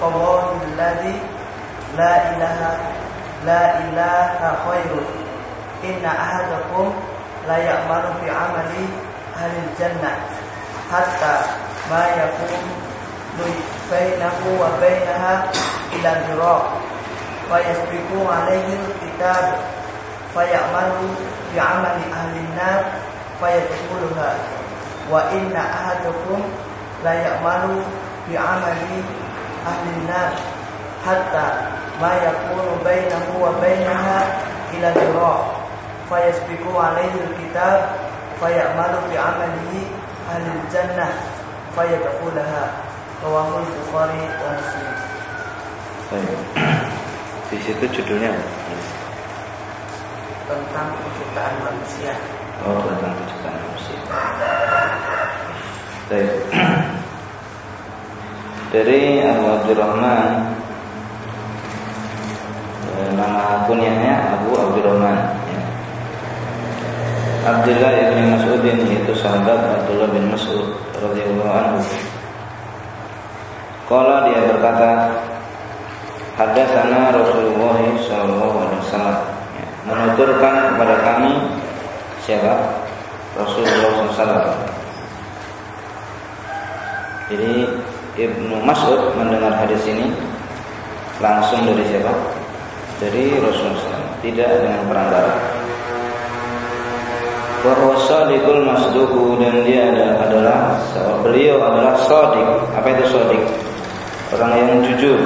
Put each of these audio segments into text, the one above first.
fa wallahi alladhi la ilaha la ilaha khairu. Inna ahadakum la ya'malu fi amali ahli jannah hatta ma yakun bainahu wa bainaha ila dira wa yasbiqu alayhi kitab fayamalu bi'amali ahli nar fayadkhuluha wa ya'malu bi'amali ahli nar hatta ma yakunu bainahu wa bainaha ila dira fayasbiqu alayhi alkitab fayamalu bi'amalihi ahli jannah fayadkhulaha rawahu bukhari wa muslim. Di situ judulnya tentang penciptaan manusia. Oh, tentang penciptaan manusia. Baik. Dari Abu Abdurrahman eh, Nama kunyahnya Abu Abdurrahman ya. Abdullah bin Mas'udin itu sahabat Abdullah bin Mas'ud radhiyallahu anhu. Kala dia berkata, Hadatsana Rasulullah sallallahu alaihi wasallam menuturkan kepada kami siapa Rasulullah SAW. Jadi Ibnu Mas'ud mendengar hadis ini langsung dari siapa? Dari Rasulullah tidak dengan perantara. Bahwa masduku dan dia adalah beliau adalah sodik. Apa itu sodik? Orang yang jujur,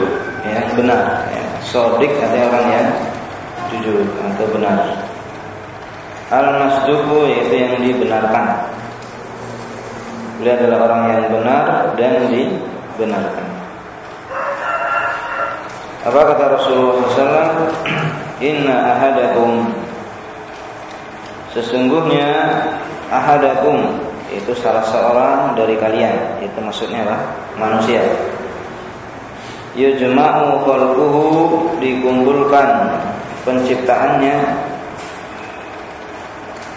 yang benar. Ya. Sodik artinya orang yang jujur atau benar. Al-masduku yaitu yang dibenarkan. Beliau adalah orang yang benar dan dibenarkan. Apa kata Rasulullah SAW? Inna ahadakum Sesungguhnya ahadakum itu salah seorang dari kalian. Itu maksudnya apa? Manusia. Yujma'u khalquhu dikumpulkan penciptaannya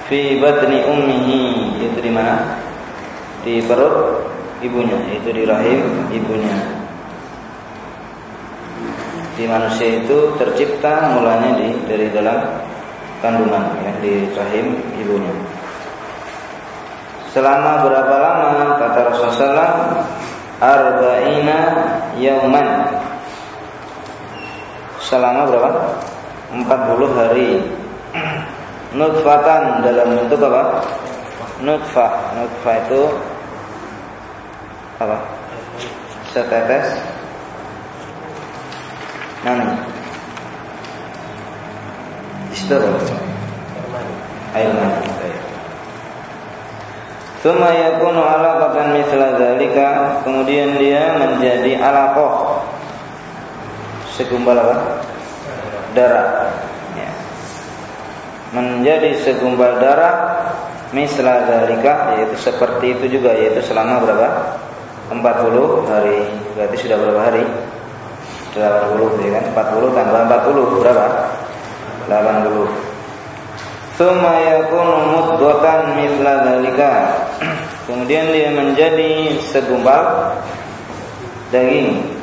fi batni ummihi itu di mana? Di perut ibunya, itu di rahim ibunya. Di manusia itu tercipta mulanya di dari dalam kandungan ya di rahim ibunya. Selama berapa lama kata Rasulullah arba'ina yauman. Selama berapa? 40 hari nutfatan dalam bentuk apa? Nutfah. Nutfah itu apa? Setetes Nah, Di Air mani. Thumma yakunu alaqatan mithla dzalika, kemudian dia menjadi alaqah. Segumpal apa? Darah. Ya. Menjadi segumpal darah misla dzalika yaitu seperti itu juga yaitu selama berapa? 40 hari. Berarti sudah berapa hari? 80 ya kan? 40 tambah 40 berapa? 80. Thumma yakunu mudghatan mithla dzalika. Kemudian dia menjadi segumpal daging.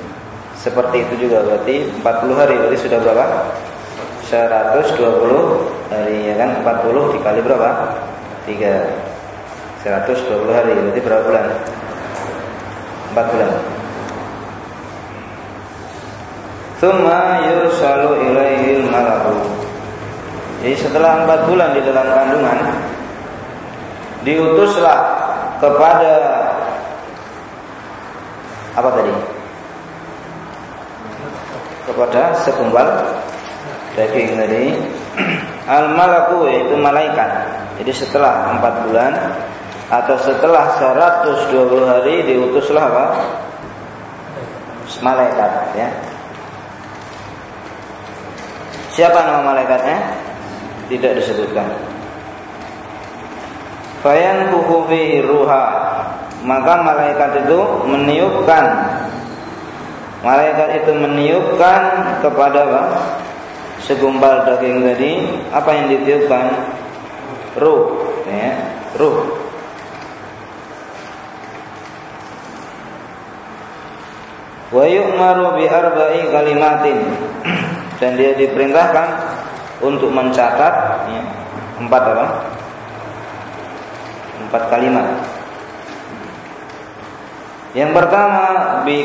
Seperti itu juga berarti 40 hari berarti sudah berapa? 120 hari ya kan 40 dikali berapa? 3 120 hari berarti berapa bulan? 4 bulan. Thumma yursalu ilaihil malaku jadi setelah empat bulan di dalam kandungan Diutuslah kepada Apa tadi? Kepada segumpal daging tadi Al-malaku yaitu malaikat Jadi setelah empat bulan Atau setelah 120 hari Diutuslah apa? Malaikat ya Siapa nama malaikatnya? tidak disebutkan. Fayan fihi ruha maka malaikat itu meniupkan malaikat itu meniupkan kepada apa? segumpal daging tadi apa yang ditiupkan ruh ya ruh wa yu'maru bi arba'i kalimatin dan dia diperintahkan untuk mencatat ya, empat apa? Empat kalimat. Yang pertama bi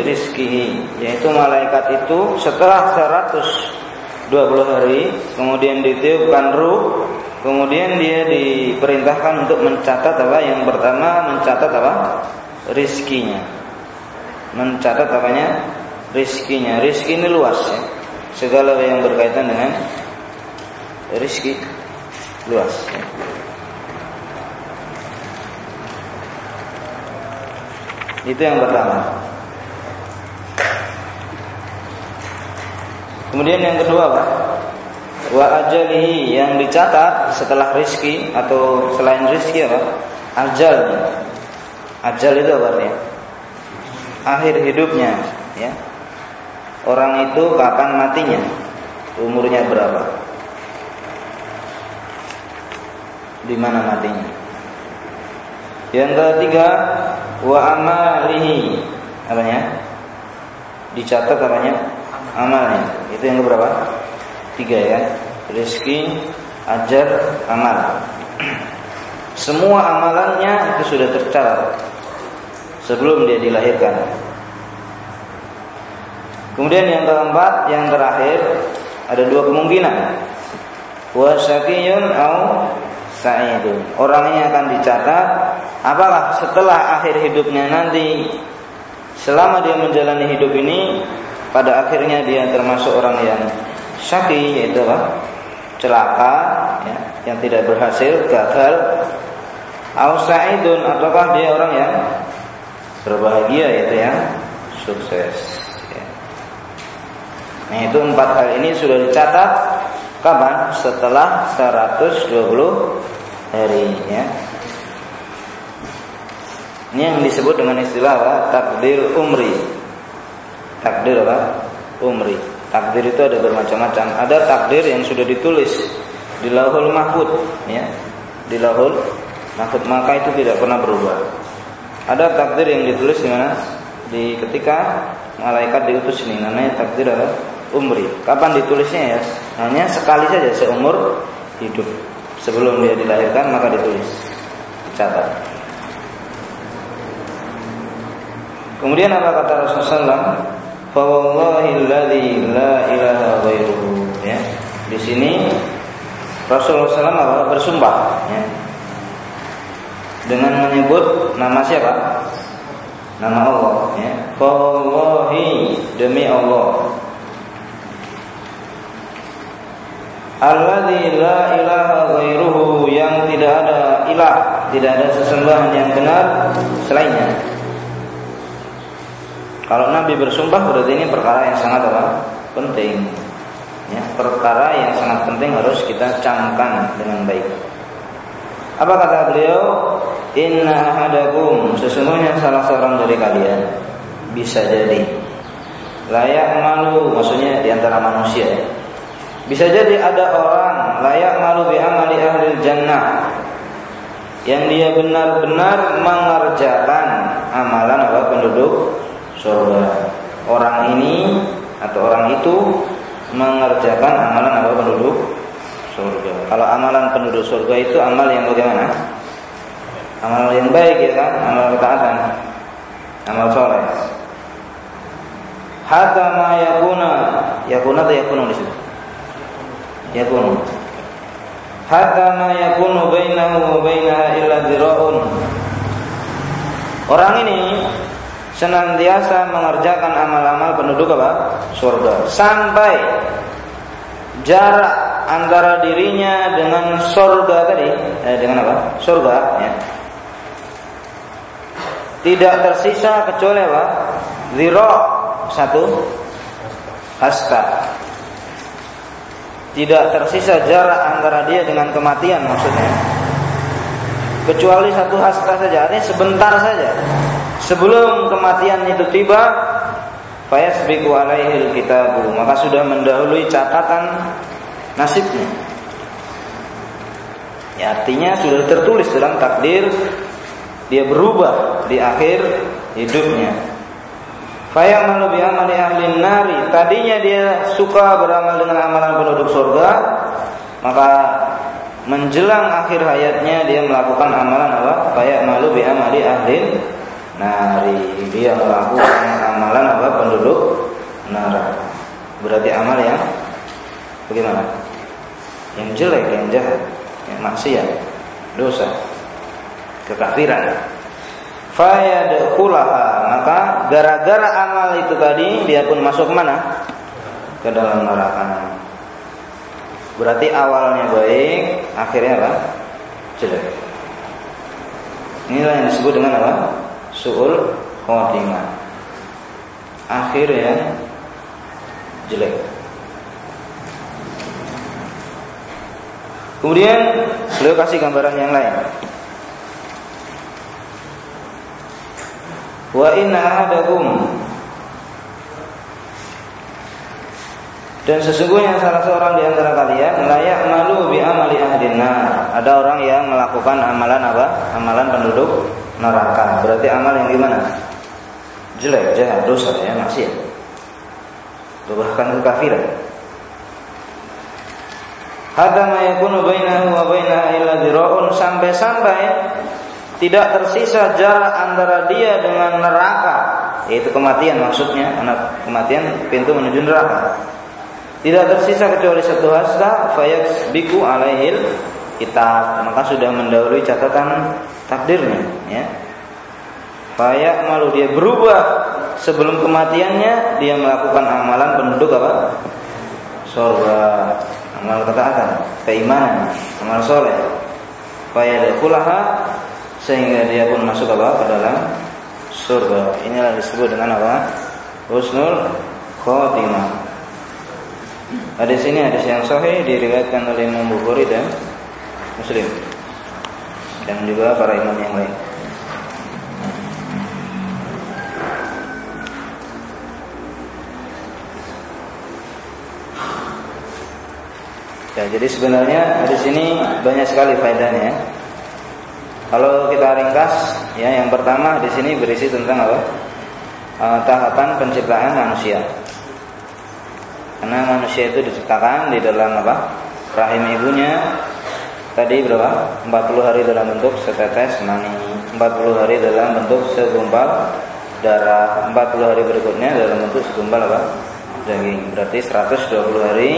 rizkihi yaitu malaikat itu setelah 120 hari kemudian ditiupkan ruh kemudian dia diperintahkan untuk mencatat apa yang pertama mencatat apa rizkinya mencatat apanya rizkinya rizki ini luas ya segala yang berkaitan dengan rizki luas. Itu yang pertama. Kemudian yang kedua, Pak. Wa ajalihi yang dicatat setelah rizki atau selain rizki apa? Ajal. Ajal itu apa artinya? Akhir hidupnya, ya orang itu kapan matinya, umurnya berapa, di mana matinya. Yang ketiga, wa amalihi, apanya? Dicatat apanya? Amalnya. Itu yang keberapa? Tiga ya. Rizki, ajar, amal. Semua amalannya itu sudah tercatat sebelum dia dilahirkan. Kemudian yang keempat, yang terakhir ada dua kemungkinan. Wa au sa'idun. Orangnya akan dicatat apakah setelah akhir hidupnya nanti selama dia menjalani hidup ini pada akhirnya dia termasuk orang yang syaki yaitu apa? celaka ya, yang tidak berhasil, gagal. Au sa'idun ataukah dia orang yang berbahagia yaitu yang sukses. Nah itu empat hal ini sudah dicatat kapan? Setelah 120 hari ya. Ini yang disebut dengan istilah apa? Takdir umri. Takdir apa? Umri. Takdir itu ada bermacam-macam. Ada takdir yang sudah ditulis di lahul mahfud, ya. Di lahul mahfud maka itu tidak pernah berubah. Ada takdir yang ditulis di mana? Di ketika malaikat diutus ini namanya takdir apa? umri. Kapan ditulisnya ya? Hanya sekali saja seumur hidup. Sebelum dia dilahirkan maka ditulis. Dicatat. Kemudian apa kata Rasulullah SAW? la ilaha ghairuhu. Ya. Di sini Rasulullah SAW bersumpah ya dengan menyebut nama siapa? Nama Allah ya. Wallahi demi Allah. Alladzi la ilaha ghairuhu yang tidak ada ilah, tidak ada sesembahan yang benar selainnya. Kalau Nabi bersumpah berarti ini perkara yang sangat apa? penting. Ya, perkara yang sangat penting harus kita camkan dengan baik. Apa kata beliau? Inna ahadakum sesungguhnya salah seorang dari kalian bisa jadi layak malu maksudnya di antara manusia ya. Bisa jadi ada orang layak malu bi amali ahli jannah yang dia benar-benar mengerjakan amalan apa penduduk surga. Orang ini atau orang itu mengerjakan amalan apa penduduk surga. Kalau amalan penduduk surga itu amal yang bagaimana? Amal yang baik ya kan? Amal ketaatan. Amal soleh. Hatta ma yakuna yakuna atau yakunu di situ? Yakunu. Hatta ma yakunu bainahu wa bainaha illa dhira'un. Orang ini senantiasa mengerjakan amal-amal penduduk apa? Surga. Sampai jarak antara dirinya dengan surga tadi, eh, dengan apa? Surga, ya. Tidak tersisa kecuali apa? Zero satu hasta. Tidak tersisa jarak antara dia dengan kematian maksudnya. Kecuali satu hasta saja, ini sebentar saja. Sebelum kematian itu tiba, fayasbiqu alaihi kitabu, maka sudah mendahului catatan nasibnya. Ya, artinya sudah tertulis dalam takdir dia berubah di akhir hidupnya. Fayamalu bi amali ahli nari. Tadinya dia suka beramal dengan amalan penduduk surga, maka menjelang akhir hayatnya dia melakukan amalan apa? Fayamalu bi amali ahli nari. Dia melakukan amalan apa? Penduduk neraka. Berarti amal yang bagaimana? Yang jelek, yang jahat, yang maksiat, dosa kekafiran. Fayadkhulaha maka gara-gara amal itu tadi dia pun masuk mana? Ke dalam neraka. Berarti awalnya baik, akhirnya apa? Jelek. Inilah yang disebut dengan apa? Su'ul khotimah. Akhirnya jelek. Kemudian beliau kasih gambaran yang lain. Wa inna ahadakum Dan sesungguhnya salah seorang di antara kalian layak malu bi amali ahlin Ada orang yang melakukan amalan apa? Amalan penduduk neraka. Berarti amal yang gimana? Jelek, jahat, dosa ya, maksiat. Bahkan kekafiran. Hatta ma yakunu bainahu wa bainaha illa sampai-sampai tidak tersisa jarak antara dia dengan neraka yaitu kematian maksudnya anak kematian pintu menuju neraka. Tidak tersisa kecuali satu hasta fayaks biku alaihil kitab. Maka sudah mendahului catatan takdirnya ya. Fayak malu dia berubah. Sebelum kematiannya dia melakukan amalan penduduk apa? Surga amal ketaatan keimanan amal soleh fayadkhulaha sehingga dia pun masuk apa ke dalam surga. Inilah disebut dengan apa? Husnul khotimah. Hadis ini hadis yang sahih diriwayatkan oleh Imam Bukhari dan Muslim dan juga para imam yang lain. Ya, jadi sebenarnya hadis ini banyak sekali faedahnya. Kalau kita ringkas, ya yang pertama di sini berisi tentang apa? E, tahapan penciptaan manusia. Karena manusia itu diciptakan di dalam apa? Rahim ibunya tadi berapa? 40 hari dalam bentuk setetes mani, 40 hari dalam bentuk segumpal darah, 40 hari berikutnya dalam bentuk segumpal apa? daging. Berarti 120 hari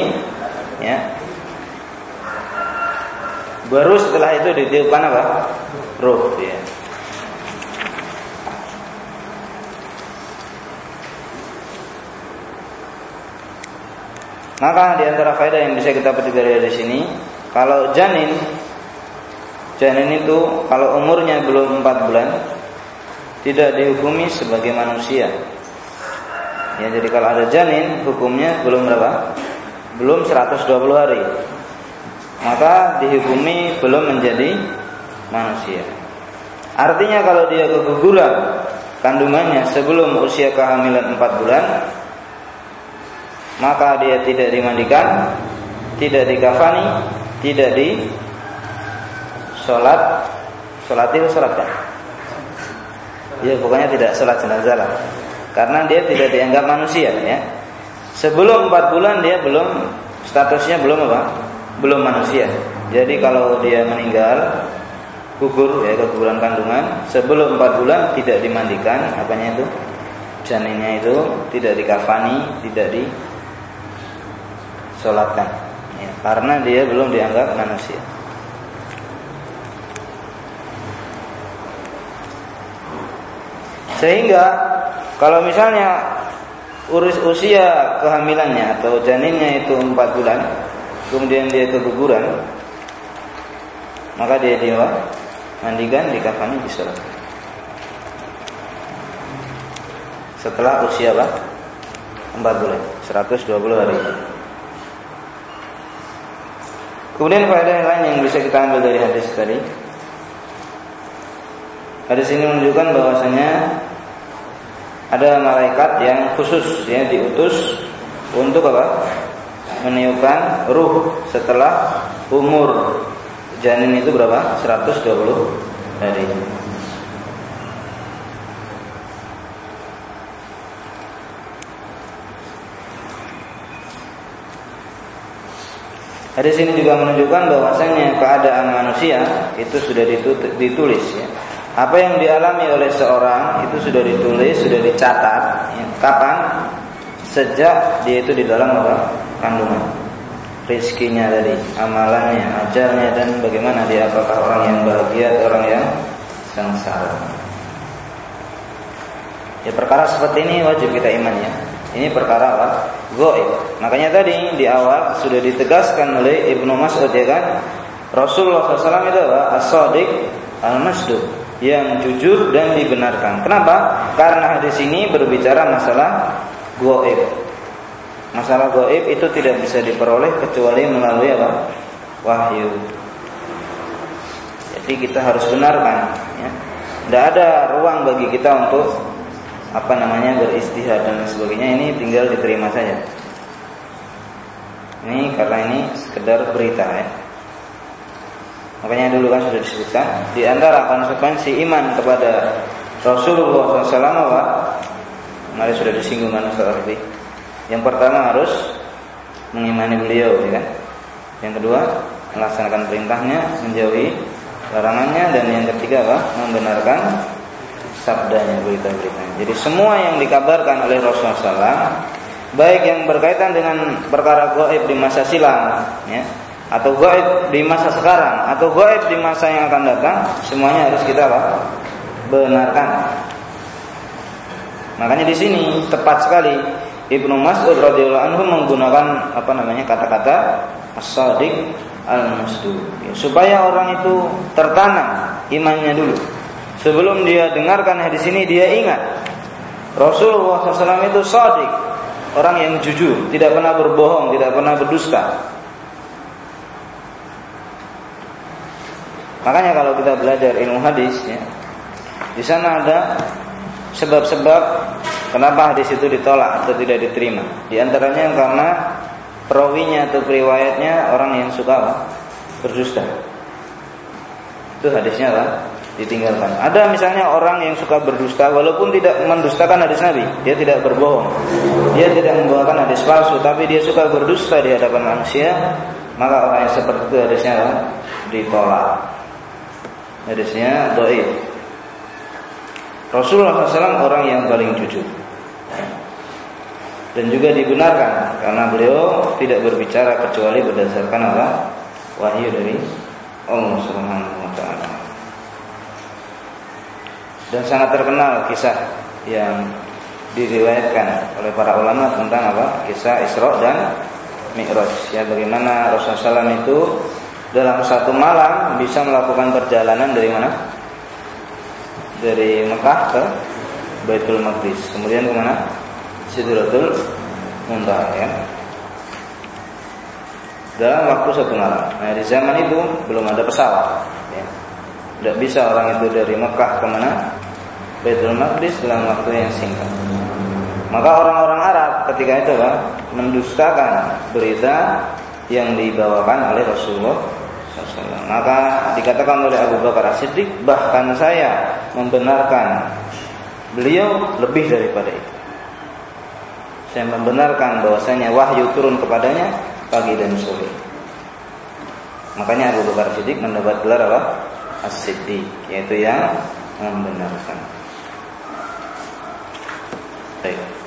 ya. Baru setelah itu ditiupkan apa? ruh ya. Maka di antara faedah yang bisa kita petik dari hadis ini, kalau janin janin itu kalau umurnya belum 4 bulan tidak dihukumi sebagai manusia. Ya, jadi kalau ada janin hukumnya belum berapa? Belum 120 hari. Maka dihukumi belum menjadi manusia. Artinya kalau dia keguguran kandungannya sebelum usia kehamilan 4 bulan, maka dia tidak dimandikan, tidak dikafani, tidak di sholat, sholat itu sholat kan? Ya pokoknya tidak sholat jenazah lah. Karena dia tidak dianggap manusia ya. Sebelum empat bulan dia belum statusnya belum apa? Belum manusia. Jadi kalau dia meninggal gugur ya keguguran kandungan sebelum empat bulan tidak dimandikan apanya itu? Janinnya itu tidak dikafani tidak disolatkan. Ya, karena dia belum dianggap manusia. Sehingga kalau misalnya urus usia kehamilannya atau janinnya itu 4 bulan, kemudian dia keguguran, maka dia dia mandikan, dikafani, disolat. Setelah usia apa? 4 bulan, 120 hari. Kemudian faedah yang lain yang bisa kita ambil dari hadis tadi. Hadis ini menunjukkan bahwasanya ada malaikat yang khusus ya diutus untuk apa? Meniupkan ruh setelah umur janin itu berapa? 120 hari. Hadis ini juga menunjukkan bahwasanya keadaan manusia itu sudah ditulis ya apa yang dialami oleh seorang itu sudah ditulis, sudah dicatat. Ya. Kapan? Sejak dia itu di dalam apa? Kandungan. Rizkinya tadi, amalannya, ajarnya dan bagaimana dia apakah orang yang bahagia atau orang yang sengsara. Ya perkara seperti ini wajib kita iman ya. Ini perkara apa? Goib. Makanya tadi di awal sudah ditegaskan oleh Ibnu Mas'ud ya kan. Rasulullah SAW itu apa? As-Sadiq al-Masduq yang jujur dan dibenarkan. Kenapa? Karena hadis ini berbicara masalah goib. Masalah goib itu tidak bisa diperoleh kecuali melalui apa? Wahyu. Jadi kita harus benarkan. Ya. Tidak ada ruang bagi kita untuk apa namanya beristihad dan sebagainya. Ini tinggal diterima saja. Ini karena ini sekedar berita ya. Makanya dulu kan sudah disebutkan di antara konsekuensi iman kepada Rasulullah SAW? Mari sudah disinggung kan seperti Yang pertama harus mengimani beliau, ya kan? Yang kedua melaksanakan perintahnya, menjauhi larangannya, dan yang ketiga apa? Membenarkan sabdanya, berita-beritanya. Jadi semua yang dikabarkan oleh Rasulullah SAW, baik yang berkaitan dengan perkara gaib di masa silam, ya, atau gaib di masa sekarang atau gaib di masa yang akan datang semuanya harus kita apa? benarkan. Makanya di sini tepat sekali Ibnu Mas'ud radhiyallahu anhu menggunakan apa namanya kata-kata as-sadiq al-masduq ya, supaya orang itu tertanam imannya dulu. Sebelum dia dengarkan hadis ini dia ingat Rasulullah SAW itu sadiq, orang yang jujur, tidak pernah berbohong, tidak pernah berdusta. Makanya kalau kita belajar ilmu hadis ya, di sana ada sebab-sebab kenapa hadis itu ditolak atau tidak diterima. Di antaranya karena perawinya atau periwayatnya orang yang suka apa? berdusta. Itu hadisnya apa? ditinggalkan. Ada misalnya orang yang suka berdusta walaupun tidak mendustakan hadis Nabi, dia tidak berbohong. Dia tidak membawakan hadis palsu, tapi dia suka berdusta di hadapan manusia, maka orang yang seperti itu hadisnya ditolak hadisnya doib. Rasulullah SAW orang yang paling jujur dan juga dibenarkan karena beliau tidak berbicara kecuali berdasarkan apa wahyu dari Allah Subhanahu Wa Taala. Dan sangat terkenal kisah yang diriwayatkan oleh para ulama tentang apa kisah Isra dan Mi'raj ya bagaimana Rasulullah SAW itu dalam satu malam bisa melakukan perjalanan dari mana? Dari Mekah ke Baitul Maqdis. Kemudian ke mana? Sidratul Muntaha ya. Dalam waktu satu malam. Nah di zaman itu belum ada pesawat. Ya. Tidak bisa orang itu dari Mekah ke mana? Baitul Maqdis dalam waktu yang singkat. Maka orang-orang Arab ketika itu kan mendustakan berita yang dibawakan oleh Rasulullah. Maka dikatakan oleh Abu Bakar As-Siddiq bahkan saya membenarkan beliau lebih daripada itu. Saya membenarkan bahwasanya wahyu turun kepadanya pagi dan sore. Makanya Abu Bakar Siddiq mendapat gelar apa? As-Siddiq, yaitu yang membenarkan. Baik.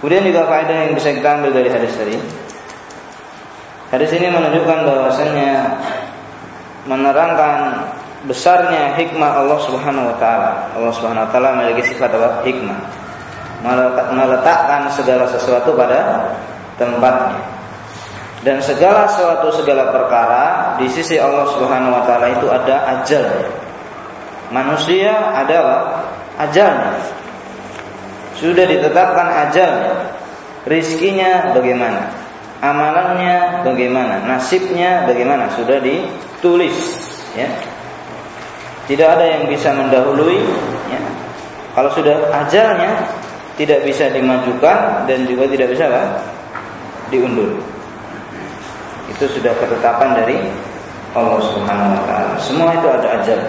Kemudian juga faedah yang bisa kita ambil dari hadis tadi. Hadis ini menunjukkan bahwasanya menerangkan besarnya hikmah Allah Subhanahu wa taala. Allah Subhanahu wa taala memiliki sifat apa? Hikmah. Meletakkan segala sesuatu pada tempatnya. Dan segala sesuatu segala perkara di sisi Allah Subhanahu wa taala itu ada ajal. Manusia adalah ajalnya. Sudah ditetapkan ajalnya. Rizkinya bagaimana? Amalannya bagaimana? Nasibnya bagaimana? Sudah ditulis. Ya. Tidak ada yang bisa mendahului. Ya. Kalau sudah ajalnya tidak bisa dimajukan dan juga tidak bisa apa? diundur. Itu sudah ketetapan dari Allah Subhanahu wa taala. Semua itu ada ajal.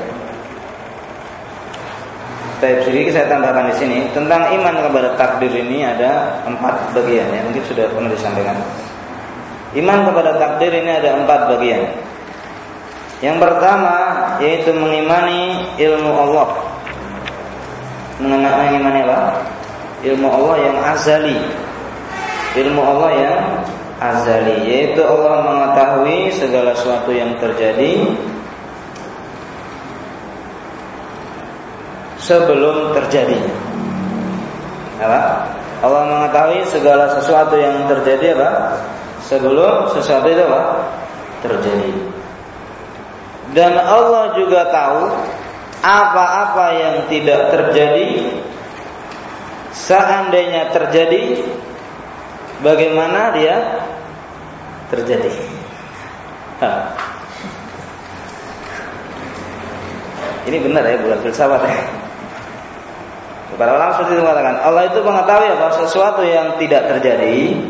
Baik, sedikit saya tambahkan di sini tentang iman kepada takdir ini ada empat bagian ya mungkin sudah pernah disampaikan. Iman kepada takdir ini ada empat bagian. Yang pertama yaitu mengimani ilmu Allah. Mengimani apa? Ilmu Allah yang azali. Ilmu Allah yang azali yaitu Allah mengetahui segala sesuatu yang terjadi sebelum terjadi. Apa? Allah mengetahui segala sesuatu yang terjadi apa? Sebelum sesuatu itu apa? Terjadi. Dan Allah juga tahu apa-apa yang tidak terjadi seandainya terjadi bagaimana dia terjadi. Ini benar ya bukan filsafat ya. Para ulama seperti itu mengatakan Allah itu mengetahui bahwa sesuatu yang tidak terjadi.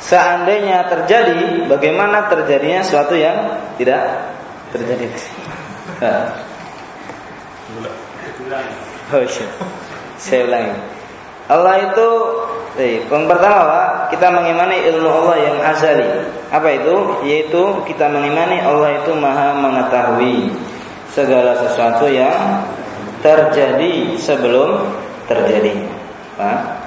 Seandainya terjadi Bagaimana terjadinya sesuatu yang tidak terjadi? Oh Saya ulangi. Allah itu eh, Yang pertama Pak, Kita mengimani ilmu Allah yang azali. Apa itu? Yaitu kita mengimani Allah itu maha mengetahui Segala sesuatu yang terjadi sebelum terjadi. Nah,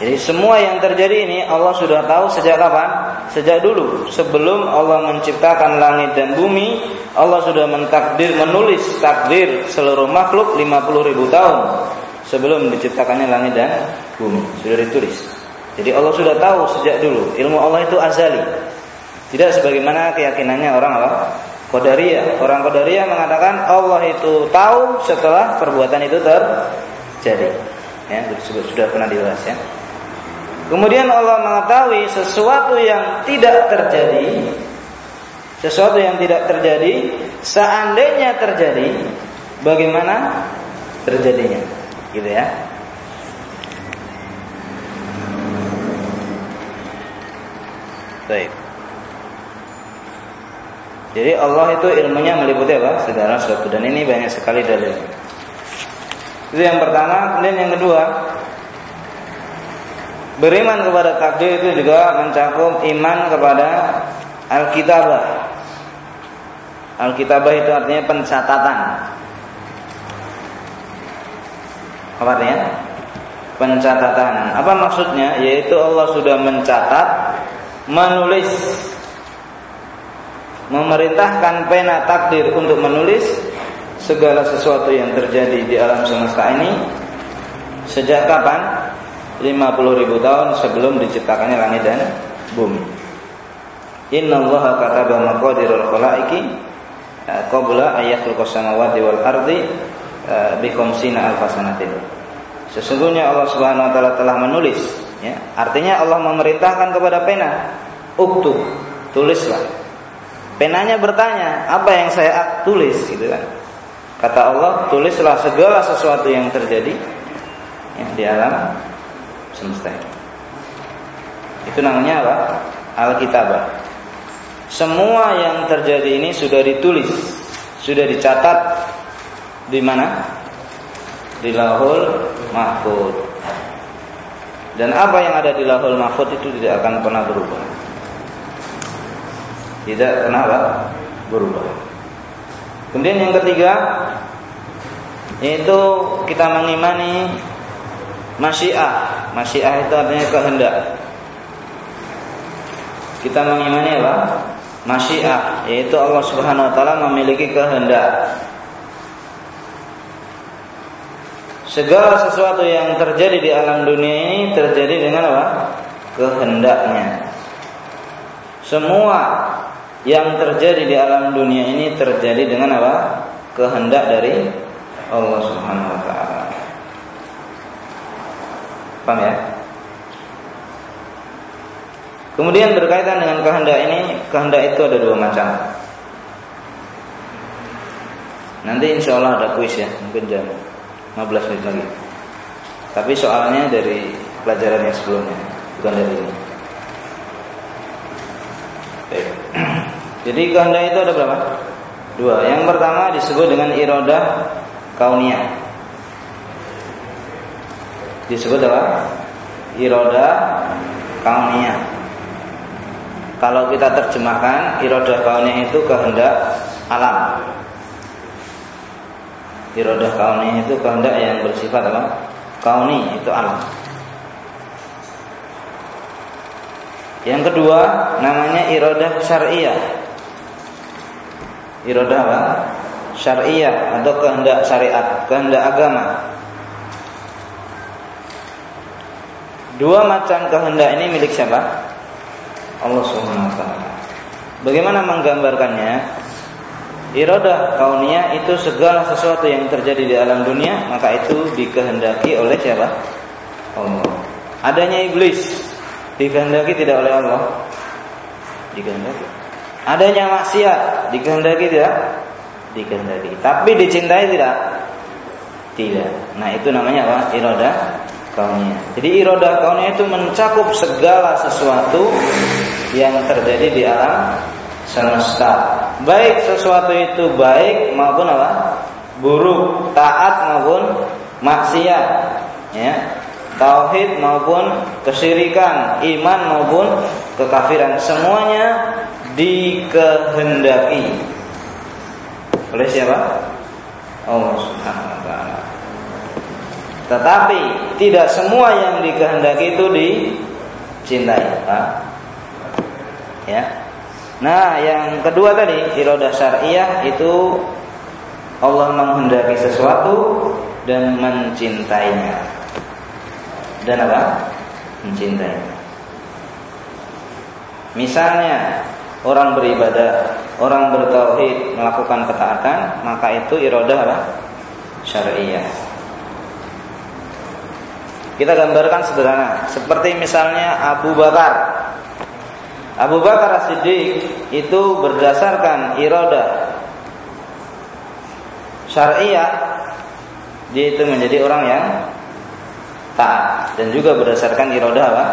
jadi semua yang terjadi ini Allah sudah tahu sejak kapan? Sejak dulu. Sebelum Allah menciptakan langit dan bumi, Allah sudah mentakdir, menulis takdir seluruh makhluk 50 ribu tahun sebelum diciptakannya langit dan bumi. Sudah ditulis. Jadi Allah sudah tahu sejak dulu. Ilmu Allah itu azali. Tidak sebagaimana keyakinannya orang apa? Qadariyah. Orang Qadariyah mengatakan Allah itu tahu setelah perbuatan itu terjadi ya sudah, sudah pernah dibahas ya. Kemudian Allah mengetahui sesuatu yang tidak terjadi, sesuatu yang tidak terjadi, seandainya terjadi, bagaimana terjadinya, gitu ya. Baik. Jadi Allah itu ilmunya meliputi apa? Segala sesuatu dan ini banyak sekali dalilnya. Itu yang pertama, kemudian yang kedua, beriman kepada takdir itu juga mencakup iman kepada Alkitabah. Alkitabah itu artinya pencatatan. Apa artinya? Pencatatan. Apa maksudnya? Yaitu Allah sudah mencatat, menulis, memerintahkan pena takdir untuk menulis segala sesuatu yang terjadi di alam semesta ini Sejak kapan? 50 ribu tahun sebelum diciptakannya langit dan bumi. Inna Allah kataba maqadirul khalaiqi eh, qabla ayatul samawati wal ardi eh, bi khamsina alfasanatin. Sesungguhnya Allah Subhanahu wa taala telah menulis ya. Artinya Allah memerintahkan kepada pena, "Uktub." Tulislah. Penanya bertanya, "Apa yang saya tulis?" gitu kan. Kata Allah, "Tulislah segala sesuatu yang terjadi ya, di alam semesta." Itu namanya apa? Alkitabah. Semua yang terjadi ini sudah ditulis, sudah dicatat di mana? di lahul mahfud. Dan apa yang ada di lahul mahfud itu tidak akan pernah berubah. Tidak pernah berubah. Kemudian yang ketiga yaitu kita mengimani masyiah. Masyiah itu artinya kehendak. Kita mengimani apa? Masyiah, yaitu Allah Subhanahu wa taala memiliki kehendak. Segala sesuatu yang terjadi di alam dunia ini terjadi dengan apa? Kehendaknya. Semua yang terjadi di alam dunia ini terjadi dengan apa? Kehendak dari Allah Subhanahu wa taala. Paham ya? Kemudian berkaitan dengan kehendak ini, kehendak itu ada dua macam. Nanti insya Allah ada kuis ya, mungkin jam 15 menit lagi. Tapi soalnya dari pelajaran yang sebelumnya, bukan dari ini. Baik. Jadi kehendak itu ada berapa? Dua. Yang pertama disebut dengan irodah kauniyah. Disebut apa? Irodah kauniyah. Kalau kita terjemahkan irodah kauniyah itu kehendak alam. Irodah kauni itu kehendak yang bersifat apa? Kauni itu alam. Yang kedua namanya irodah syariah. Irodah apa? Syariah atau kehendak syariat, kehendak agama. Dua macam kehendak ini milik siapa? Allah Subhanahu wa taala. Bagaimana menggambarkannya? Iradah kauniyah itu segala sesuatu yang terjadi di alam dunia maka itu dikehendaki oleh siapa? Allah. Adanya iblis dikehendaki tidak oleh Allah. Dikehendaki. Adanya maksiat dikehendaki tidak? Dikehendaki. Tapi dicintai tidak? Tidak. Nah, itu namanya apa? Iradah kauniyah. Jadi iradah kauniyah itu mencakup segala sesuatu yang terjadi di alam semesta. Baik sesuatu itu baik maupun apa? buruk, taat maupun maksiat, ya. Tauhid maupun kesyirikan, iman maupun kekafiran, semuanya dikehendaki oleh siapa? Allah Subhanahu wa taala. Tetapi tidak semua yang dikehendaki itu dicintai, Pak. Ya. Nah, yang kedua tadi irodah syariah itu Allah menghendaki sesuatu dan mencintainya. Dan apa? Mencintainya. Misalnya orang beribadah, orang bertauhid, melakukan ketaatan, maka itu irodah? Syariah. Kita gambarkan sederhana, seperti misalnya Abu Bakar Abu Bakar As-Siddiq itu berdasarkan iradah syariah dia itu menjadi orang yang taat dan juga berdasarkan iradah apa?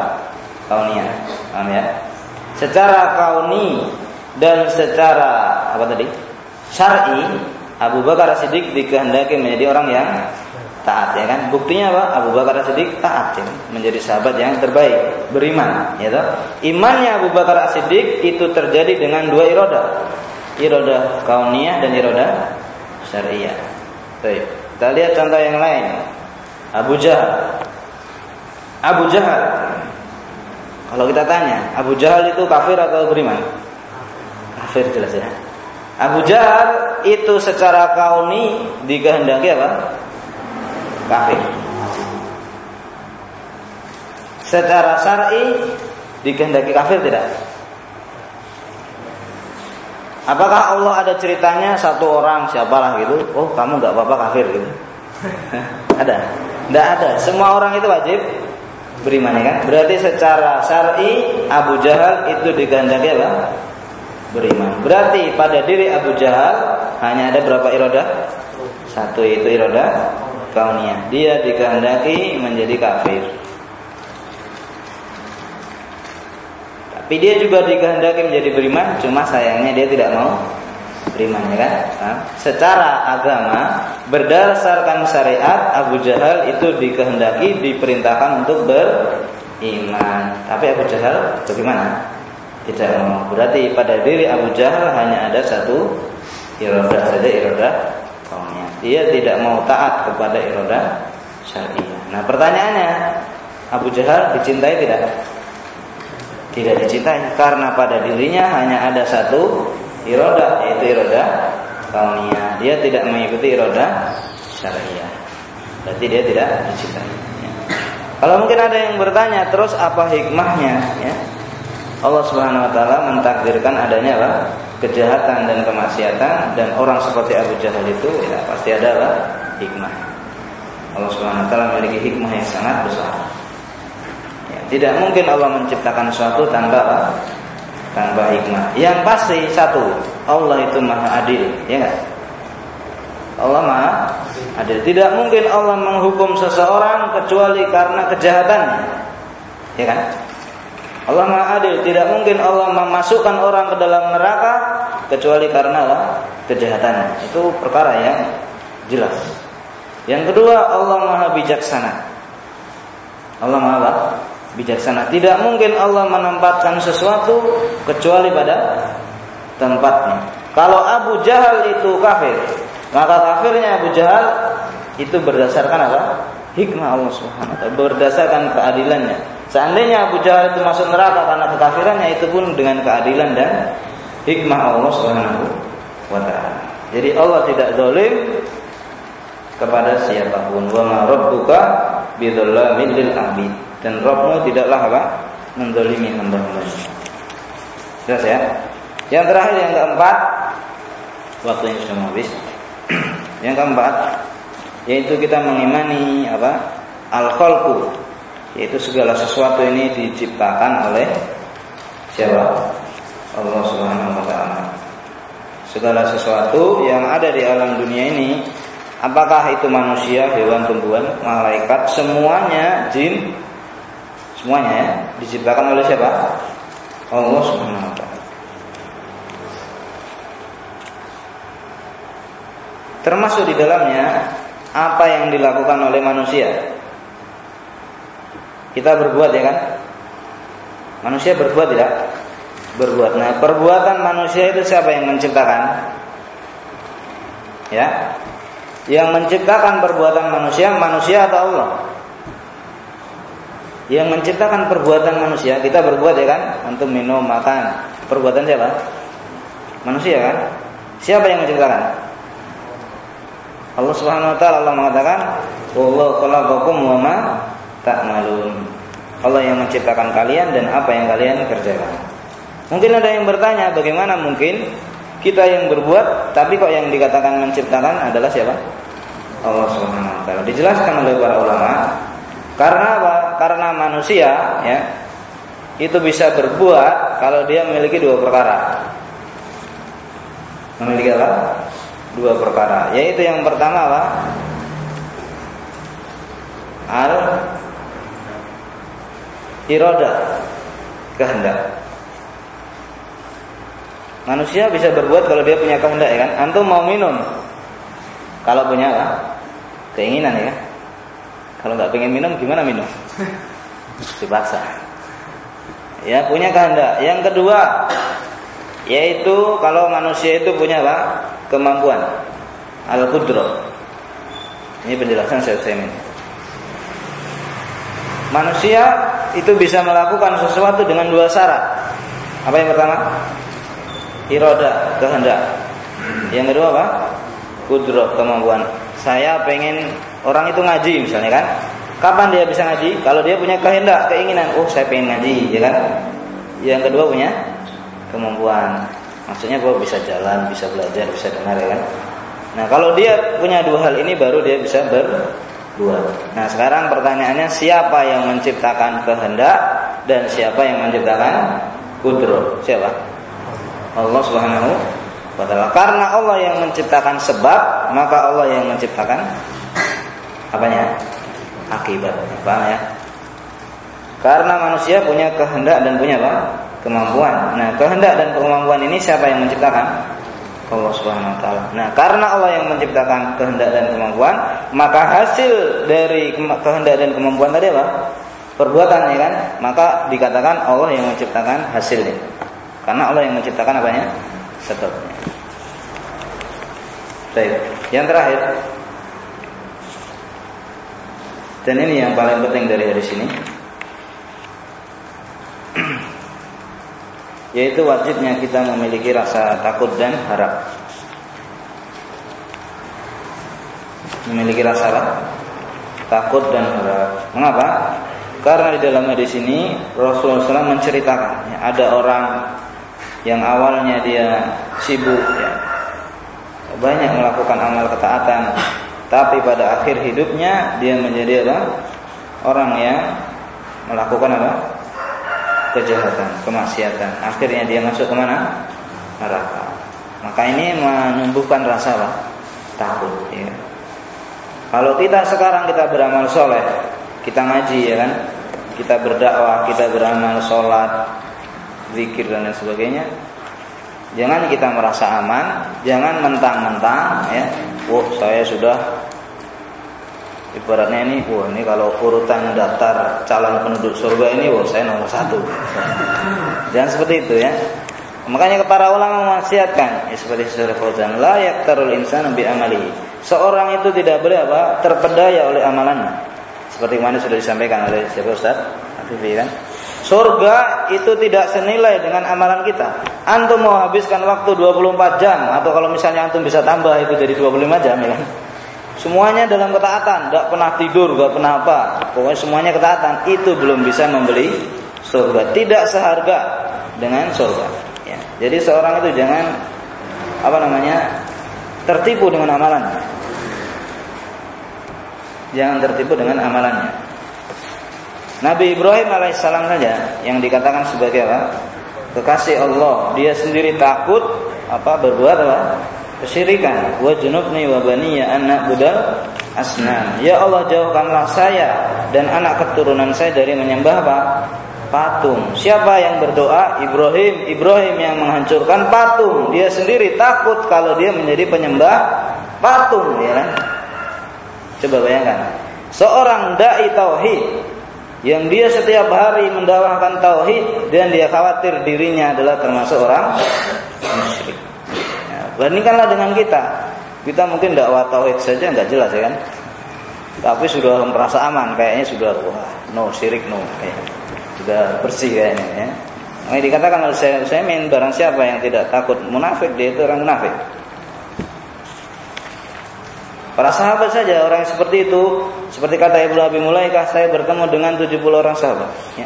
kauniyah. Ya? Secara kauni dan secara apa tadi? syar'i Abu Bakar As-Siddiq dikehendaki menjadi orang yang taat ya kan? Buktinya apa? Abu Bakar As-Siddiq taat ya, menjadi sahabat yang terbaik beriman ya toh? Imannya Abu Bakar As-Siddiq itu terjadi dengan dua iroda. Iroda kauniyah dan iroda syariah. Baik kita lihat contoh yang lain. Abu Jahal. Abu Jahal kalau kita tanya Abu Jahal itu kafir atau beriman kafir jelas ya Abu Jahal itu secara kauni dikehendaki apa kafir. secara syar'i dikehendaki kafir tidak? Apakah Allah ada ceritanya satu orang siapalah gitu, oh kamu nggak apa-apa kafir gitu? ada? Tidak ada. Semua orang itu wajib beriman ya kan? Berarti secara syar'i Abu Jahal itu dikehendaki apa? Beriman. Berarti pada diri Abu Jahal hanya ada berapa iroda? Satu itu iroda kauniyah. Dia dikehendaki menjadi kafir. Tapi dia juga dikehendaki menjadi beriman, cuma sayangnya dia tidak mau beriman ya kan? Nah, secara agama berdasarkan syariat Abu Jahal itu dikehendaki diperintahkan untuk beriman. Tapi Abu Jahal bagaimana? Tidak mau. Berarti pada diri Abu Jahal hanya ada satu iroda saja iroda kaumnya. Dia tidak mau taat kepada iroda syariah. Nah pertanyaannya Abu Jahal dicintai tidak? tidak dicintai karena pada dirinya hanya ada satu iroda yaitu iroda kauniyah. Dia tidak mengikuti iroda syariah. Berarti dia tidak dicintai. Ya. Kalau mungkin ada yang bertanya, terus apa hikmahnya? Ya. Allah Subhanahu Wa Taala mentakdirkan adanya apa? kejahatan dan kemaksiatan dan orang seperti Abu Jahal itu ya pasti adalah hikmah. Allah Subhanahu Wa Taala memiliki hikmah yang sangat besar. Tidak mungkin Allah menciptakan sesuatu tanpa tanpa hikmah. Yang pasti satu, Allah itu maha adil, ya enggak? Allah maha adil. Tidak mungkin Allah menghukum seseorang kecuali karena kejahatannya. Ya kan? Allah maha adil. Tidak mungkin Allah memasukkan orang ke dalam neraka kecuali karena Allah kejahatannya. Itu perkara yang jelas. Yang kedua, Allah maha bijaksana. Allah maha bijaksana. Tidak mungkin Allah menempatkan sesuatu kecuali pada tempatnya. Kalau Abu Jahal itu kafir, maka kafirnya Abu Jahal itu berdasarkan apa? Hikmah Allah Subhanahu wa taala, berdasarkan keadilannya. Seandainya Abu Jahal itu masuk neraka karena kekafirannya itu pun dengan keadilan dan hikmah Allah Subhanahu wa taala. Jadi Allah tidak zalim kepada siapa pun. Wa ma rabbuka bidzallamin lil abid dan Robmu tidaklah apa mendolimi hamba-hambanya. Jelas ya. Yang terakhir yang keempat waktunya sudah habis. yang keempat yaitu kita mengimani apa al khalqu yaitu segala sesuatu ini diciptakan oleh siapa? Allah Subhanahu wa taala. Segala sesuatu yang ada di alam dunia ini apakah itu manusia, hewan, tumbuhan, malaikat, semuanya jin Semuanya ya diciptakan oleh siapa? Allah Subhanahu wa taala. Termasuk di dalamnya apa yang dilakukan oleh manusia. Kita berbuat ya kan? Manusia berbuat tidak? Berbuat. Nah, perbuatan manusia itu siapa yang menciptakan? Ya. Yang menciptakan perbuatan manusia, manusia atau Allah? Yang menciptakan perbuatan manusia kita berbuat ya kan? Untuk minum makan. Perbuatan siapa? Manusia kan? Siapa yang menciptakan? Allah Subhanahu wa taala Allah mengatakan wallahu khalaqakum wa ma ta'malun. Allah yang menciptakan kalian dan apa yang kalian kerjakan. Mungkin ada yang bertanya bagaimana mungkin kita yang berbuat tapi kok yang dikatakan menciptakan adalah siapa? Allah Subhanahu wa taala. Dijelaskan oleh para ulama karena apa? Karena manusia ya itu bisa berbuat kalau dia memiliki dua perkara. Memiliki apa? Dua perkara. Yaitu yang pertama apa? Al iroda kehendak. Manusia bisa berbuat kalau dia punya kehendak ya kan. Antum mau minum. Kalau punya apa? Keinginan ya kan kalau nggak pengen minum gimana minum? Dipaksa. Ya punya kehendak. Yang kedua yaitu kalau manusia itu punya apa? Kemampuan al kudro. Ini penjelasan saya ini. Manusia itu bisa melakukan sesuatu dengan dua syarat. Apa yang pertama? Iroda, kehendak. Yang kedua apa? Kudro, kemampuan. Saya pengen orang itu ngaji misalnya kan Kapan dia bisa ngaji? Kalau dia punya kehendak, keinginan, oh saya pengen ngaji, ya kan? Yang kedua punya kemampuan. Maksudnya gue bisa jalan, bisa belajar, bisa dengar ya kan? Nah kalau dia punya dua hal ini baru dia bisa berdua. Nah sekarang pertanyaannya siapa yang menciptakan kehendak dan siapa yang menciptakan kudro? Siapa? Allah Subhanahu wa taala. Karena Allah yang menciptakan sebab, maka Allah yang menciptakan apanya? Akibat. Paham ya? Karena manusia punya kehendak dan punya apa? Kemampuan. Nah, kehendak dan kemampuan ini siapa yang menciptakan? Allah Subhanahu wa taala. Nah, karena Allah yang menciptakan kehendak dan kemampuan, maka hasil dari kehendak dan kemampuan tadi apa? Perbuatan ya kan? Maka dikatakan Allah yang menciptakan hasilnya. Karena Allah yang menciptakan apanya? Sebabnya. Baik. Yang terakhir dan ini yang paling penting dari hadis ini yaitu wajibnya kita memiliki rasa takut dan harap. Memiliki rasa apa? Takut dan harap. Mengapa? Karena di dalam hadis ini Rasulullah SAW menceritakan ya, ada orang yang awalnya dia sibuk ya, banyak melakukan amal ketaatan tapi pada akhir hidupnya dia menjadi apa? orang yang melakukan apa? kejahatan, kemaksiatan. Akhirnya dia masuk ke mana? Neraka. Maka ini menumbuhkan rasa apa? takut ya. Kalau kita sekarang kita beramal soleh, kita ngaji ya kan, kita berdakwah, kita beramal sholat, zikir dan lain sebagainya, Jangan kita merasa aman, jangan mentang-mentang ya, wah saya sudah ibaratnya ini, wah ini kalau urutan daftar calon penduduk surga ini, wah saya nomor satu. jangan seperti itu ya. Makanya para ulama mewasiatkan, ya seperti surah Fauzan, la yaktarul insan bi amali. Seorang itu tidak boleh apa? terpedaya oleh amalannya. Seperti mana sudah disampaikan oleh siapa Ustaz? Afifi kan? Surga itu tidak senilai dengan amalan kita. Antum mau habiskan waktu 24 jam atau kalau misalnya antum bisa tambah itu jadi 25 jam ya kan. Semuanya dalam ketaatan, tidak pernah tidur, tidak pernah apa. Pokoknya semuanya ketaatan, itu belum bisa membeli surga. Tidak seharga dengan surga. Ya. Jadi seorang itu jangan apa namanya tertipu dengan amalan. Jangan tertipu dengan amalannya. Nabi Ibrahim alaihissalam saja yang dikatakan sebagai apa? Kekasih Allah, dia sendiri takut apa berbuat apa? Kesyirikan. Wa junubni wa baniya anak budal asnam. Ya Allah jauhkanlah saya dan anak keturunan saya dari menyembah apa? patung. Siapa yang berdoa? Ibrahim. Ibrahim yang menghancurkan patung. Dia sendiri takut kalau dia menjadi penyembah patung, ya kan? Coba bayangkan. Seorang dai tauhid yang dia setiap hari mendakwahkan tauhid dan dia khawatir dirinya adalah termasuk orang musyrik. Ya, bandingkanlah dengan kita. Kita mungkin dakwah tauhid saja nggak jelas ya kan. Tapi sudah merasa aman kayaknya sudah wah no syirik no kayak sudah bersih kayaknya ya. Nah, dikatakan oleh saya, saya main barang siapa yang tidak takut munafik dia itu orang munafik. Para sahabat saja orang yang seperti itu, seperti kata Ibnu Abi Mulaikah, saya bertemu dengan 70 orang sahabat, ya.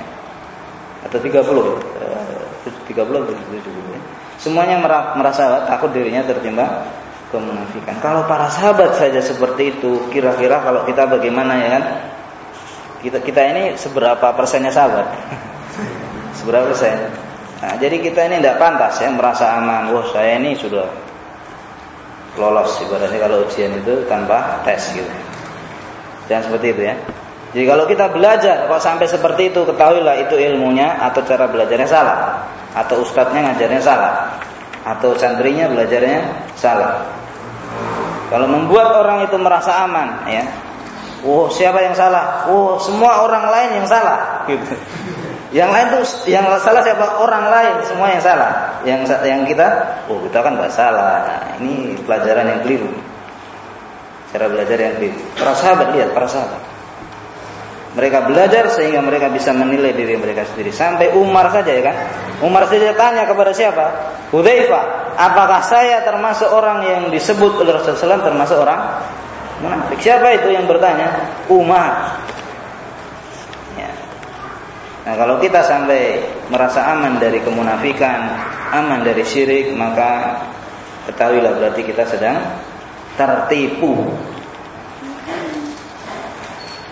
Atau 30, 30 atau 70 ya. Semuanya merasa takut dirinya tertimpa kemunafikan. Kalau para sahabat saja seperti itu, kira-kira kalau kita bagaimana ya kan? Kita kita ini seberapa persennya sahabat? seberapa persen? Nah, jadi kita ini tidak pantas ya merasa aman. Wah, saya ini sudah lolos ibaratnya kalau ujian itu tanpa tes gitu. Jangan seperti itu ya. Jadi kalau kita belajar kok sampai seperti itu ketahuilah itu ilmunya atau cara belajarnya salah atau ustadznya ngajarnya salah atau santrinya belajarnya salah. Kalau membuat orang itu merasa aman ya. Oh, siapa yang salah? Oh, semua orang lain yang salah gitu. Yang lain tuh yang salah siapa? Orang lain, semua yang salah. Yang yang kita, oh kita kan nggak salah. Nah, ini pelajaran yang keliru. Cara belajar yang keliru. Para sahabat lihat, para sahabat. Mereka belajar sehingga mereka bisa menilai diri mereka sendiri. Sampai Umar saja ya kan. Umar saja tanya kepada siapa? Hudzaifah, apakah saya termasuk orang yang disebut oleh Rasulullah termasuk orang? Siapa itu yang bertanya? Umar. Nah, kalau kita sampai merasa aman dari kemunafikan, aman dari syirik, maka ketahuilah berarti kita sedang tertipu.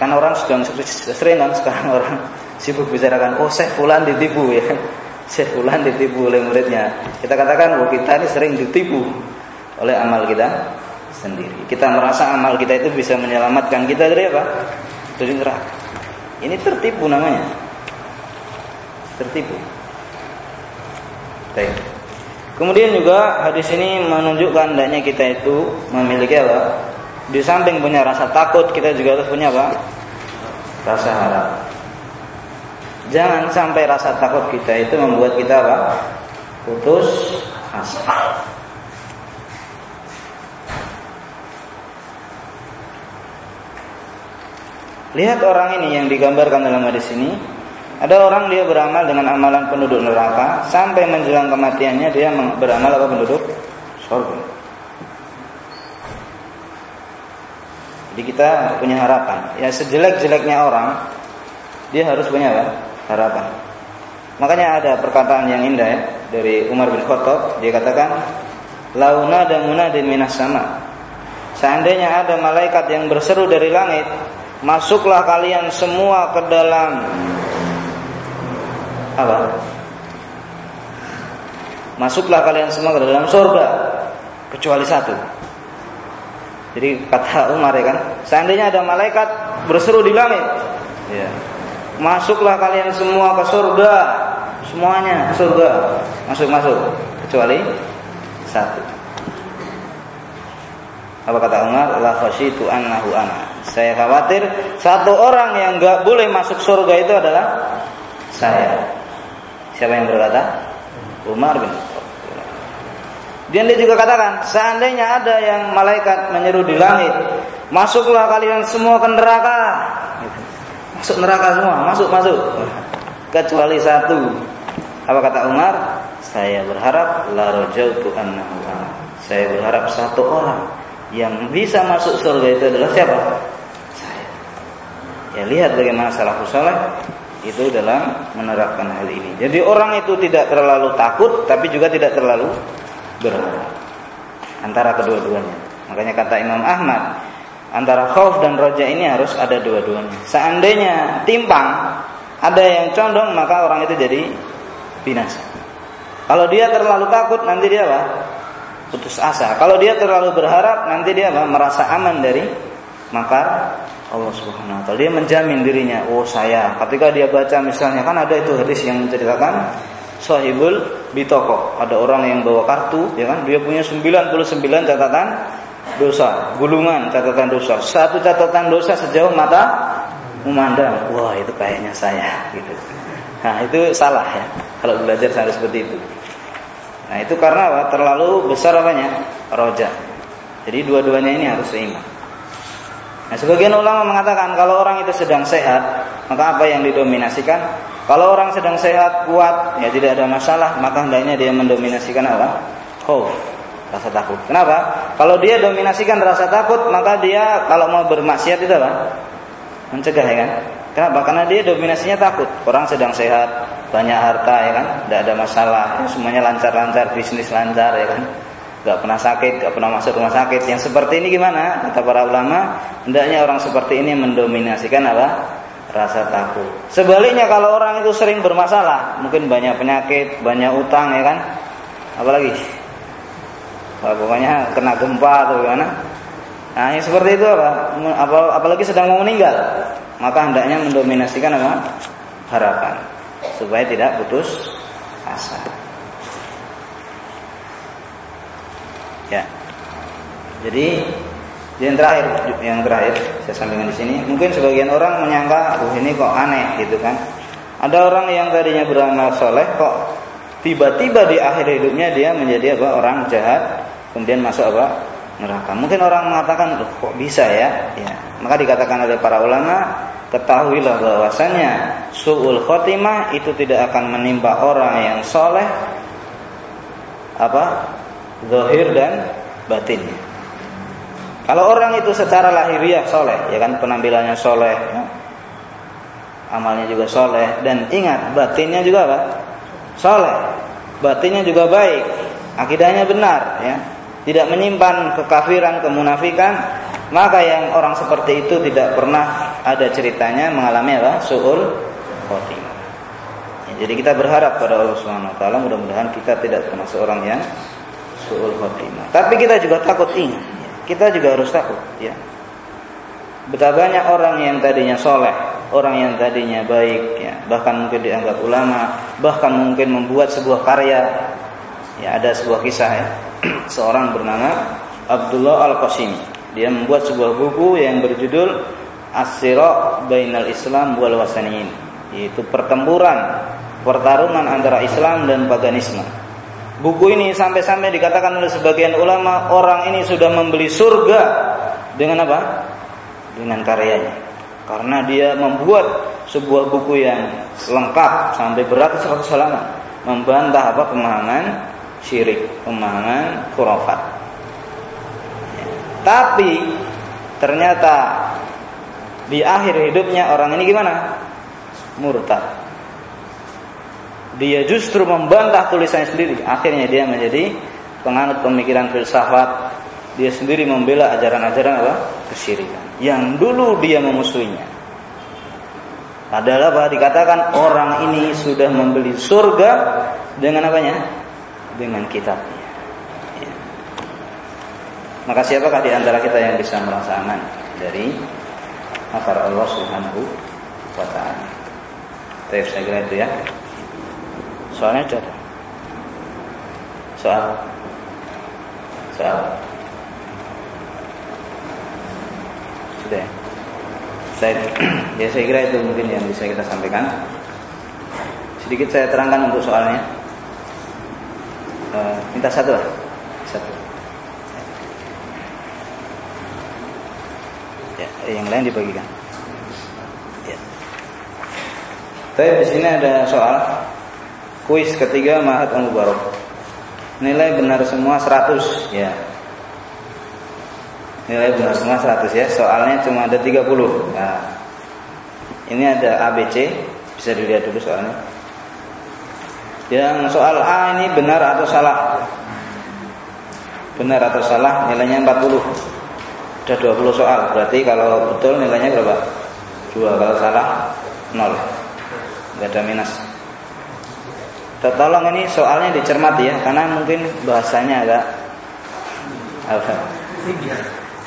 Kan orang sedang sering kan sekarang orang sibuk bicarakan, oh Syekh Fulan ditipu ya. Syekh Fulan ditipu oleh muridnya. Kita katakan, oh kita ini sering ditipu oleh amal kita sendiri. Kita merasa amal kita itu bisa menyelamatkan kita dari apa? Dari neraka. Ini tertipu namanya tertipu. Baik. Kemudian juga hadis ini menunjukkan hendaknya kita itu memiliki apa? Di samping punya rasa takut, kita juga harus punya apa? Rasa harap. Jangan sampai rasa takut kita itu membuat kita apa? Putus asa. Lihat orang ini yang digambarkan dalam hadis ini ada orang dia beramal dengan amalan penduduk neraka sampai menjelang kematiannya dia beramal apa penduduk surga. Jadi kita punya harapan. Ya sejelek-jeleknya orang dia harus punya apa? harapan. Makanya ada perkataan yang indah ya dari Umar bin Khattab dia katakan launa dan munadin minas sama. Seandainya ada malaikat yang berseru dari langit, masuklah kalian semua ke dalam apa? Masuklah kalian semua ke dalam surga kecuali satu. Jadi kata Umar ya kan, seandainya ada malaikat berseru di langit, ya. Masuklah kalian semua ke surga, semuanya ke surga, masuk-masuk kecuali satu. Apa kata Umar? La khasyitu annahu ana. Saya khawatir satu orang yang enggak boleh masuk surga itu adalah saya. Siapa yang berkata? Umar bin Dan dia juga katakan, seandainya ada yang malaikat menyeru di langit, masuklah kalian semua ke neraka. Masuk neraka semua, masuk masuk. Kecuali satu. Apa kata Umar? Saya berharap la rajautu annahu Saya berharap satu orang yang bisa masuk surga itu adalah siapa? Saya. Ya lihat bagaimana salafus saleh itu dalam menerapkan hal ini. Jadi orang itu tidak terlalu takut tapi juga tidak terlalu berharap. Antara kedua-duanya. Makanya kata Imam Ahmad, antara khauf dan roja ini harus ada dua-duanya. Seandainya timpang, ada yang condong maka orang itu jadi binasa. Kalau dia terlalu takut nanti dia apa? Putus asa. Kalau dia terlalu berharap nanti dia apa? Merasa aman dari makar Allah Subhanahu wa taala. Dia menjamin dirinya, oh saya. Ketika dia baca misalnya kan ada itu hadis yang menceritakan sahibul bitoko. Ada orang yang bawa kartu, ya kan? Dia punya 99 catatan dosa, gulungan catatan dosa. Satu catatan dosa sejauh mata memandang. Wah, itu kayaknya saya gitu. Nah, itu salah ya. Kalau belajar harus seperti itu. Nah, itu karena apa? Terlalu besar apanya? Roja. Jadi dua-duanya ini harus seimbang. Nah, sebagian ulama mengatakan kalau orang itu sedang sehat, maka apa yang didominasikan? Kalau orang sedang sehat, kuat, ya tidak ada masalah, maka hendaknya dia mendominasikan apa? Khauf, rasa takut. Kenapa? Kalau dia dominasikan rasa takut, maka dia kalau mau bermaksiat itu apa? Mencegah ya kan? Kenapa? Karena dia dominasinya takut. Orang sedang sehat, banyak harta ya kan, tidak ada masalah, ya, semuanya lancar-lancar, bisnis lancar ya kan nggak pernah sakit, nggak pernah masuk rumah sakit. Yang seperti ini gimana? Kata para ulama, hendaknya orang seperti ini mendominasikan apa? Rasa takut. Sebaliknya kalau orang itu sering bermasalah, mungkin banyak penyakit, banyak utang ya kan? Apalagi? Nah, pokoknya kena gempa atau gimana? Nah, yang seperti itu apa? Apalagi sedang mau meninggal, maka hendaknya mendominasikan apa? Harapan supaya tidak putus asa. Ya. Jadi yang terakhir, yang terakhir saya sampaikan di sini, mungkin sebagian orang menyangka, oh ini kok aneh gitu kan. Ada orang yang tadinya beramal soleh kok tiba-tiba di akhir hidupnya dia menjadi apa orang jahat, kemudian masuk apa neraka. Mungkin orang mengatakan, oh, kok bisa ya? Ya, maka dikatakan oleh para ulama, ketahuilah bahwasannya suul khotimah itu tidak akan menimpa orang yang soleh apa zahir dan batin. Kalau orang itu secara lahiriah soleh, ya kan penampilannya soleh, ya. amalnya juga soleh dan ingat batinnya juga apa? Soleh, batinnya juga baik, akidahnya benar, ya, tidak menyimpan kekafiran, kemunafikan, maka yang orang seperti itu tidak pernah ada ceritanya mengalami apa? Suul khotimah. Ya, jadi kita berharap pada Allah Subhanahu Wa Taala mudah-mudahan kita tidak termasuk orang yang suul khotimah. Tapi kita juga takut ya. kita juga harus takut, ya. Betapa banyak orang yang tadinya soleh, orang yang tadinya baik, ya, bahkan mungkin dianggap ulama, bahkan mungkin membuat sebuah karya. Ya, ada sebuah kisah ya, seorang bernama Abdullah Al Qasim. Dia membuat sebuah buku yang berjudul As-Sirah Bainal Islam wal Wasaniyin, yaitu pertempuran, pertarungan antara Islam dan paganisme. Buku ini sampai-sampai dikatakan oleh sebagian ulama orang ini sudah membeli surga dengan apa? dengan karyanya. Karena dia membuat sebuah buku yang lengkap sampai beratus-ratus halaman membantah apa pemahaman syirik, pemahaman khurafat. Tapi ternyata di akhir hidupnya orang ini gimana? Murtad. Dia justru membantah tulisannya sendiri. Akhirnya dia menjadi penganut pemikiran filsafat, dia sendiri membela ajaran-ajaran apa? Kesyirikan. Yang dulu dia memusuhinya. Adalah apa? Dikatakan orang ini sudah membeli surga dengan apanya? Dengan kitabnya. Ya. Maka siapakah di antara kita yang bisa merasa aman dari makar Allah Subhanahu wa taala? Saya kira itu ya. Soalnya ada. Soal Soal Sudah ya? Saya, ya saya kira itu mungkin yang bisa kita sampaikan. Sedikit saya terangkan untuk soalnya. E, minta satu lah, satu. Ya, yang lain dibagikan. Ya. Tapi di sini ada soal kuis ketiga Mahat Mubarak. Nilai benar semua 100 ya. Nilai benar semua 100 ya. Soalnya cuma ada 30 nah, ini ada ABC bisa dilihat dulu soalnya. Yang soal A ini benar atau salah? Benar atau salah nilainya 40 ada 20 soal. Berarti kalau betul nilainya berapa? 2 kalau salah 0 nggak ada minus Tolong ini soalnya dicermati ya karena mungkin bahasanya agak apa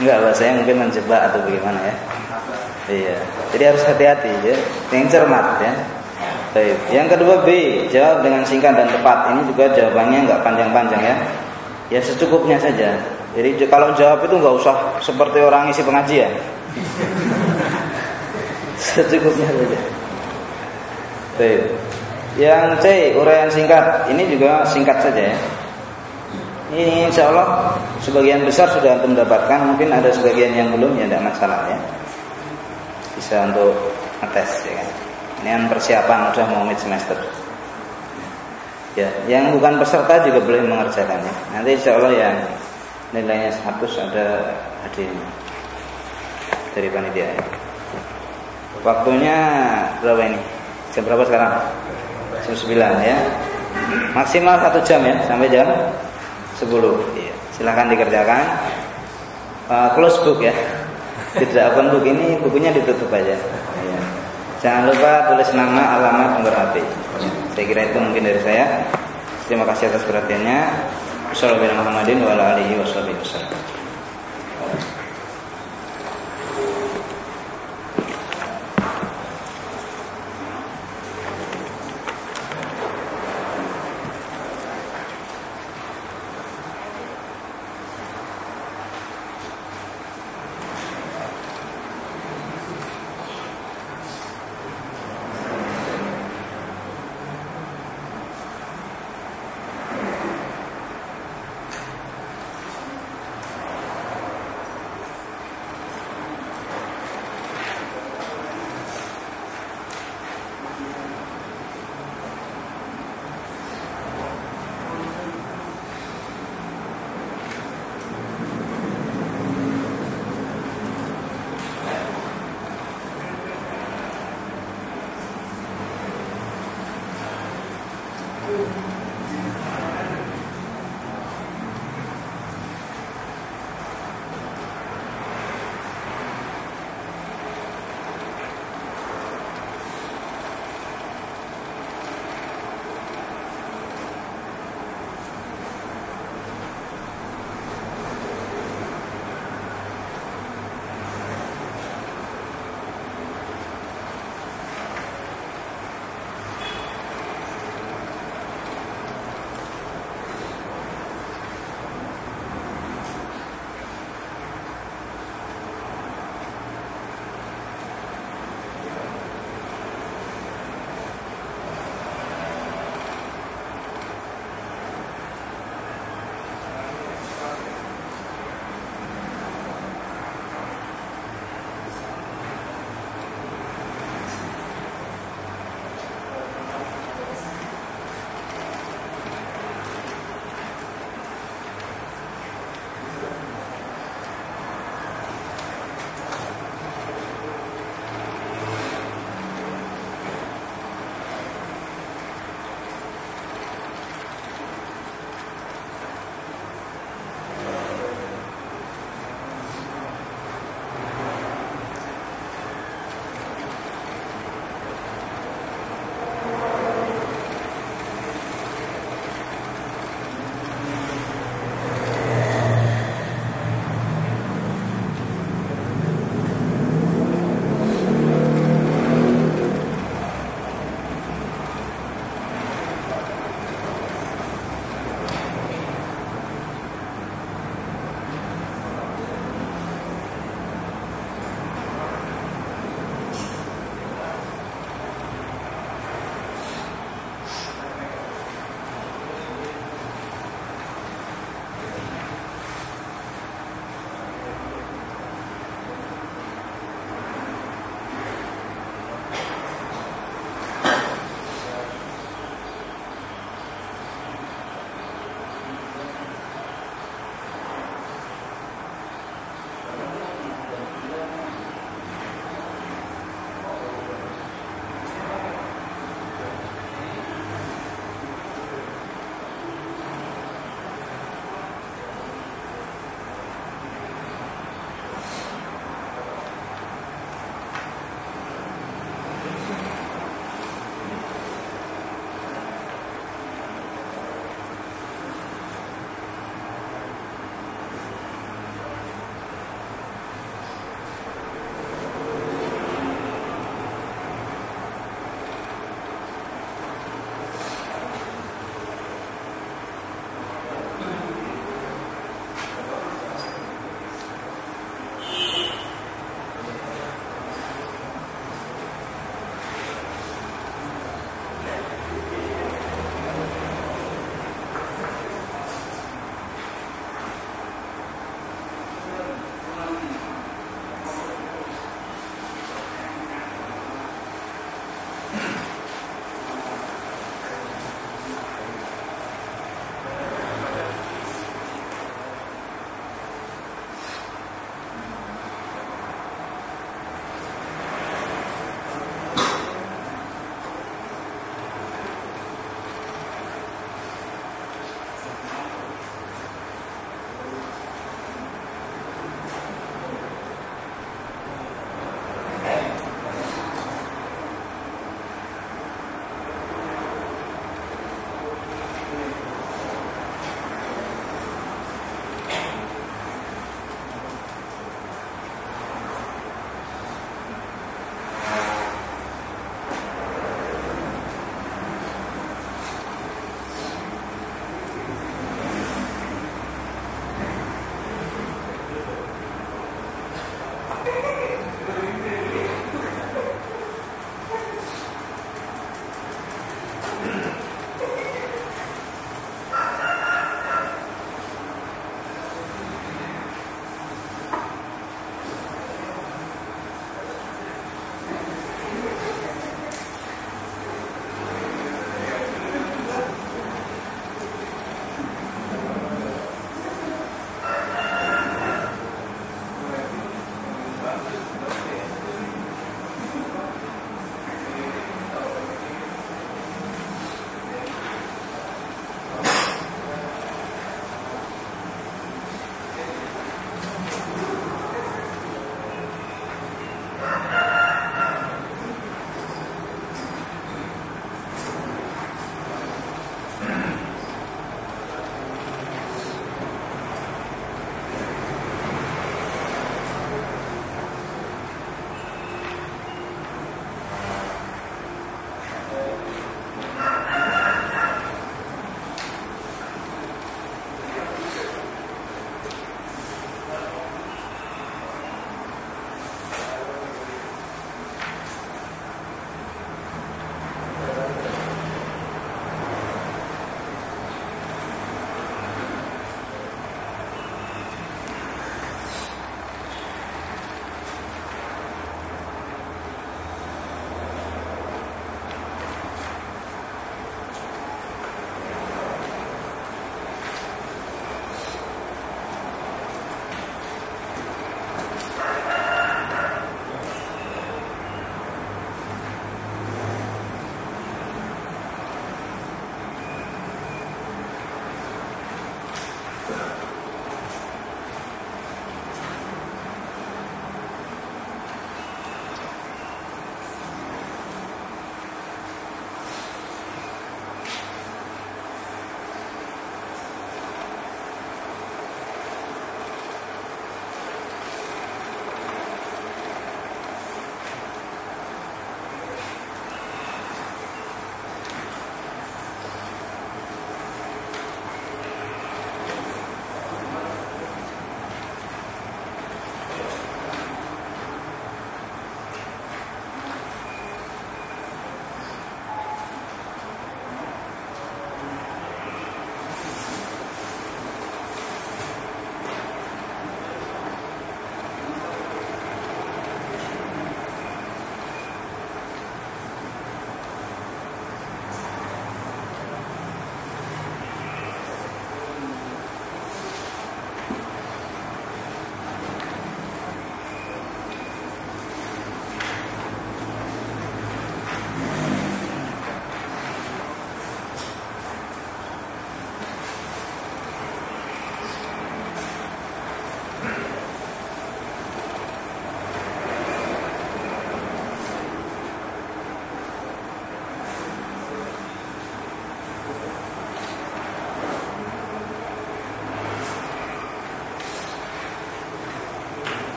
Enggak, bahasanya mungkin menjebak atau bagaimana ya. Iya. Jadi harus hati-hati ya. Yang cermat ya. Baik. Yang kedua B, jawab dengan singkat dan tepat. Ini juga jawabannya enggak panjang-panjang ya. Ya secukupnya saja. Jadi kalau jawab itu enggak usah seperti orang isi pengajian. secukupnya saja. Baik. Yang C, uraian singkat. Ini juga singkat saja ya. Ini insya Allah sebagian besar sudah untuk mendapatkan, mungkin ada sebagian yang belum ya tidak masalah ya. Bisa untuk ngetes ya kan. Ini kan persiapan sudah mau mid semester. Ya, yang bukan peserta juga boleh mengerjakannya. Nanti insya Allah yang nilainya 100 ada hadiahnya dari panitia. Ya. Waktunya berapa ini? Jam berapa sekarang? Jam 9 ya. Maksimal satu jam ya sampai jam 10 iya. Silahkan dikerjakan. Uh, Close book ya. Tidak open book ini bukunya ditutup aja. Iya. Jangan lupa tulis nama, alamat, nomor HP Saya kira itu mungkin dari saya. Terima kasih atas perhatiannya. Wassalamualaikum warahmatullahi wabarakatuh